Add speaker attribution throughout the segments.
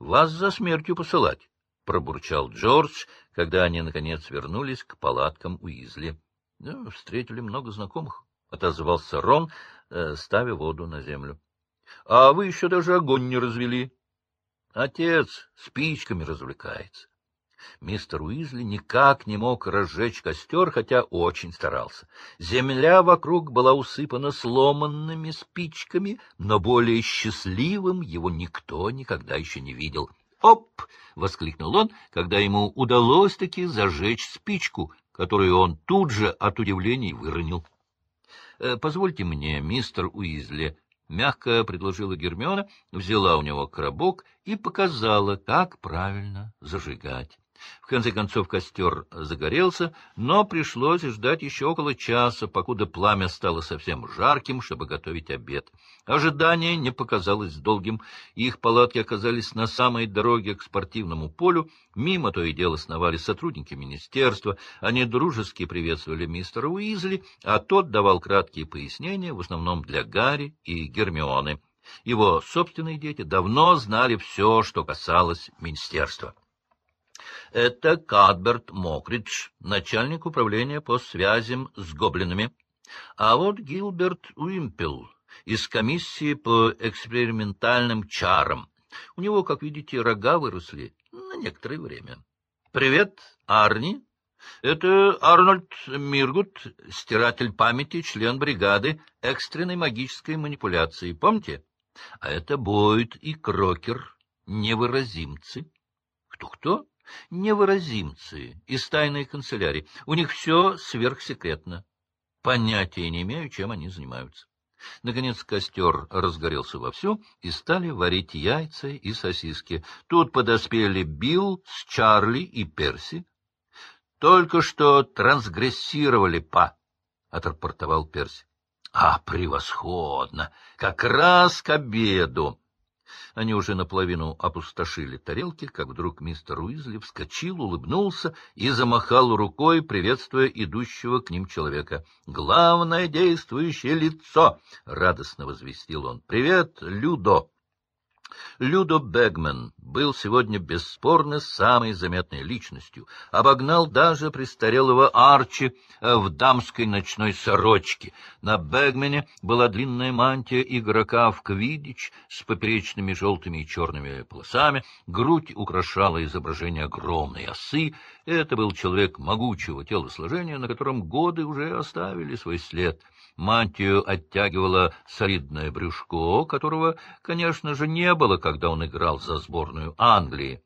Speaker 1: вас за смертью посылать, — пробурчал Джордж, когда они, наконец, вернулись к палаткам Уизли. Ну, — Встретили много знакомых, — отозвался Рон, э, ставя воду на землю. — А вы еще даже огонь не развели. Отец спичками развлекается. Мистер Уизли никак не мог разжечь костер, хотя очень старался. Земля вокруг была усыпана сломанными спичками, но более счастливым его никто никогда еще не видел. «Оп!» — воскликнул он, когда ему удалось-таки зажечь спичку, которую он тут же от удивления выронил. «Э, «Позвольте мне, мистер Уизли», — мягко предложила Гермиона, взяла у него коробок и показала, как правильно зажигать. В конце концов костер загорелся, но пришлось ждать еще около часа, покуда пламя стало совсем жарким, чтобы готовить обед. Ожидание не показалось долгим. Их палатки оказались на самой дороге к спортивному полю. Мимо то и дело сновали сотрудники министерства. Они дружески приветствовали мистера Уизли, а тот давал краткие пояснения, в основном для Гарри и Гермионы. Его собственные дети давно знали все, что касалось министерства. Это Кадберт Мокридж, начальник управления по связям с гоблинами. А вот Гилберт Уимпел из комиссии по экспериментальным чарам. У него, как видите, рога выросли на некоторое время. Привет, Арни. Это Арнольд Миргут, стиратель памяти, член бригады экстренной магической манипуляции. Помните? А это Бойд и Крокер, невыразимцы. Кто-кто? Невыразимцы из тайной канцелярии. У них все сверхсекретно. Понятия не имею, чем они занимаются. Наконец костер разгорелся вовсю, и стали варить яйца и сосиски. Тут подоспели Билл с Чарли и Перси. — Только что трансгрессировали, па, — отрапортовал Перси. — А, превосходно! Как раз к обеду! Они уже наполовину опустошили тарелки, как вдруг мистер Уизли вскочил, улыбнулся и замахал рукой, приветствуя идущего к ним человека. — Главное действующее лицо! — радостно возвестил он. — Привет, Людо! Людо Бегман был сегодня бесспорно самой заметной личностью, обогнал даже престарелого Арчи в дамской ночной сорочке. На Бегмане была длинная мантия игрока в квидич с поперечными желтыми и черными полосами, грудь украшала изображение огромной осы. Это был человек могучего телосложения, на котором годы уже оставили свой след — Мантию оттягивало солидное брюшко, которого, конечно же, не было, когда он играл за сборную Англии.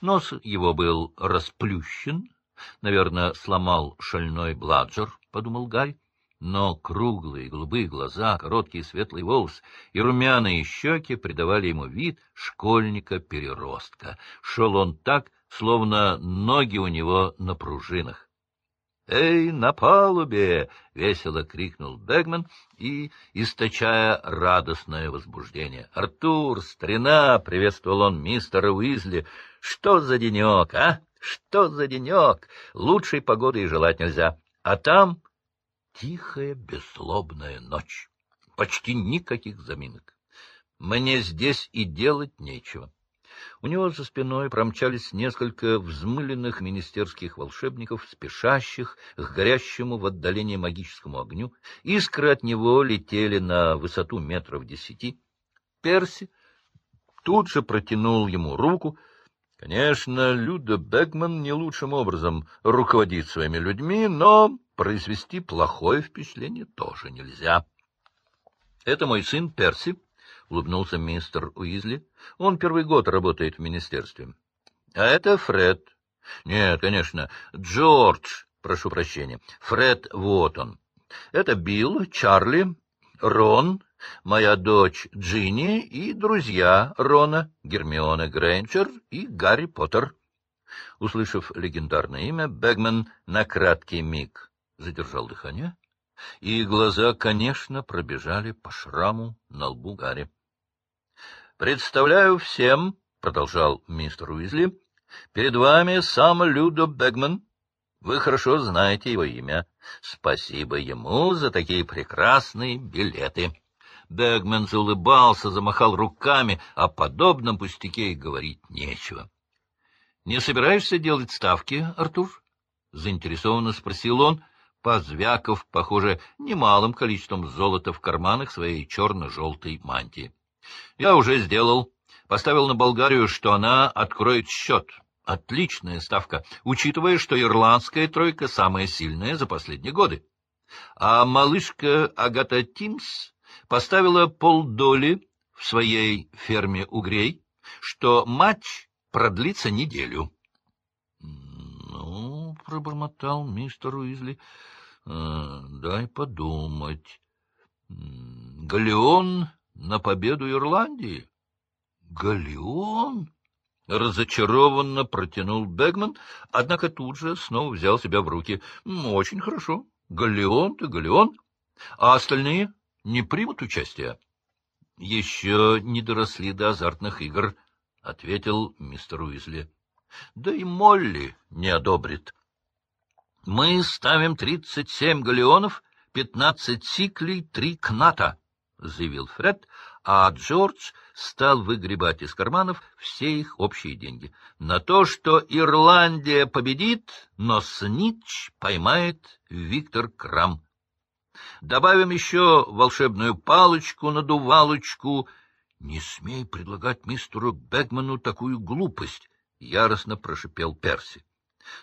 Speaker 1: Нос его был расплющен, наверное, сломал шальной бладжер, — подумал Гарри. Но круглые голубые глаза, короткие светлые волосы и румяные щеки придавали ему вид школьника-переростка. Шел он так, словно ноги у него на пружинах. «Эй, на палубе!» — весело крикнул Бегман и, источая радостное возбуждение. «Артур, старина!» — приветствовал он мистера Уизли. «Что за денек, а? Что за денек? Лучшей погоды и желать нельзя. А там тихая, бесслобная ночь. Почти никаких заминок. Мне здесь и делать нечего. У него за спиной промчались несколько взмыленных министерских волшебников, спешащих к горящему в отдалении магическому огню. Искры от него летели на высоту метров десяти. Перси тут же протянул ему руку. Конечно, Люда Бегман не лучшим образом руководит своими людьми, но произвести плохое впечатление тоже нельзя. — Это мой сын Перси, — улыбнулся мистер Уизли. — Он первый год работает в министерстве. — А это Фред. — Нет, конечно, Джордж, прошу прощения. Фред вот он. Это Билл, Чарли, Рон, моя дочь Джинни и друзья Рона, Гермиона Грейнджер и Гарри Поттер. Услышав легендарное имя, Бэгман на краткий миг задержал дыхание, и глаза, конечно, пробежали по шраму на лбу Гарри. Представляю всем, — продолжал мистер Уизли, — перед вами сам Людо Бегман. Вы хорошо знаете его имя. Спасибо ему за такие прекрасные билеты. Бэгмен заулыбался, замахал руками, о подобном пустяке и говорить нечего. — Не собираешься делать ставки, Артур? — заинтересованно спросил он, позвяков, похоже, немалым количеством золота в карманах своей черно-желтой мантии. — Я уже сделал. Поставил на Болгарию, что она откроет счет. Отличная ставка, учитывая, что ирландская тройка самая сильная за последние годы. А малышка Агата Тимс поставила полдоли в своей ферме угрей, что матч продлится неделю. — Ну, — пробормотал мистер Уизли, э, — дай подумать. Галеон на победу Ирландии? — Галеон? — разочарованно протянул Бегман, однако тут же снова взял себя в руки. — Очень хорошо. Галеон-то галеон. А остальные не примут участия? — Еще не доросли до азартных игр, — ответил мистер Уизли. — Да и Молли не одобрит. — Мы ставим тридцать семь галеонов, пятнадцать сиклей, три кната, — заявил Фред, а Джордж стал выгребать из карманов все их общие деньги. На то, что Ирландия победит, но Снич поймает Виктор Крам. Добавим еще волшебную палочку-надувалочку. Не смей предлагать мистеру Бегману такую глупость, — яростно прошипел Перси.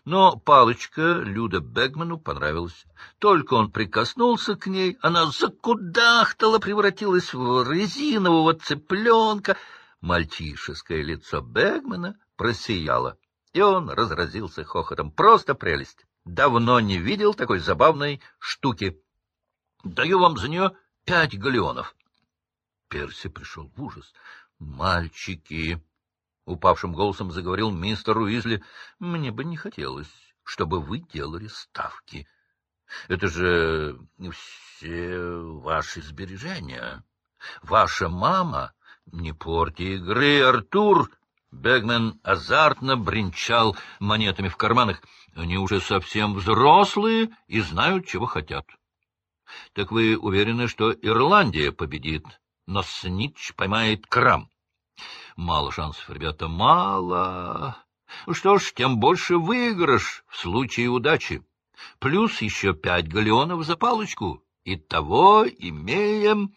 Speaker 1: Но палочка Люда Бегману понравилась. Только он прикоснулся к ней, она закудахтала, превратилась в резинового цыпленка. Мальчишеское лицо Бегмана просияло, и он разразился хохотом. Просто прелесть! Давно не видел такой забавной штуки. Даю вам за нее пять галеонов. Перси пришел в ужас. «Мальчики!» — упавшим голосом заговорил мистер Уизли. — Мне бы не хотелось, чтобы вы делали ставки. Это же все ваши сбережения. Ваша мама... Не порти игры, Артур! Бегмен азартно бренчал монетами в карманах. Они уже совсем взрослые и знают, чего хотят. Так вы уверены, что Ирландия победит, но Снич поймает крам? Мало шансов, ребята, мало. Что ж, тем больше выигрыш в случае удачи. Плюс еще пять галеонов за палочку. Итого имеем...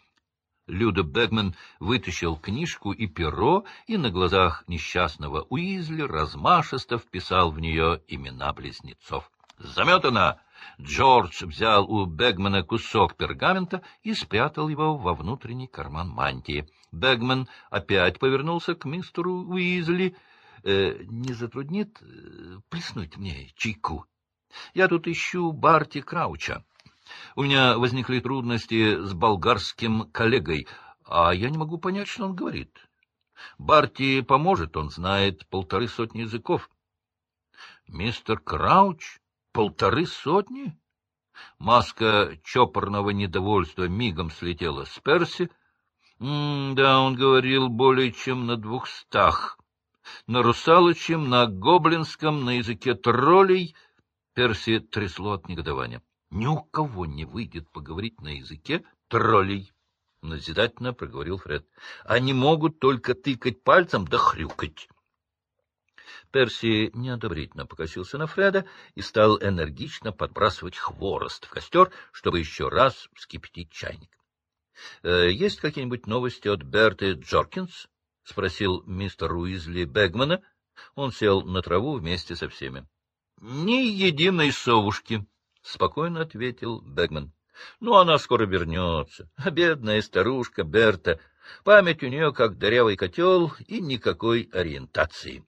Speaker 1: Люда Бегман вытащил книжку и перо, и на глазах несчастного Уизли размашисто вписал в нее имена близнецов. «Заметано!» Джордж взял у Бегмана кусок пергамента и спрятал его во внутренний карман мантии. Бегман опять повернулся к мистеру Уизли. «Э, — Не затруднит э, плеснуть мне чайку? Я тут ищу Барти Крауча. У меня возникли трудности с болгарским коллегой, а я не могу понять, что он говорит. Барти поможет, он знает полторы сотни языков. — Мистер Крауч? Полторы сотни? Маска чопорного недовольства мигом слетела с Перси, да, он говорил более чем на двухстах. На русалочем, на гоблинском, на языке троллей. Перси трясло от негодования. Ни у кого не выйдет поговорить на языке троллей. — назидательно проговорил Фред. — Они могут только тыкать пальцем да хрюкать. Перси неодобрительно покосился на Фреда и стал энергично подбрасывать хворост в костер, чтобы еще раз вскипятить чайник. Э, — Есть какие-нибудь новости от Берты Джоркинс? — спросил мистер Уизли Бегмана. Он сел на траву вместе со всеми. — Ни единой совушки, — спокойно ответил Бегман. — Ну, она скоро вернется. Бедная старушка Берта. Память у нее как дырявый котел и никакой ориентации.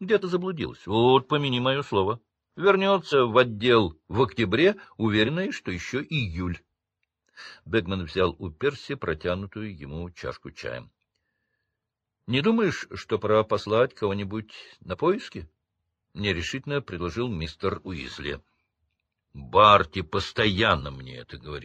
Speaker 1: Где-то заблудилась. Вот, помяни мое слово. Вернется в отдел в октябре, уверенная, что еще июль. Бегман взял у Перси протянутую ему чашку чая. — Не думаешь, что пора послать кого-нибудь на поиски? — нерешительно предложил мистер Уизли. — Барти постоянно мне это говорит.